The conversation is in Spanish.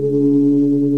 thank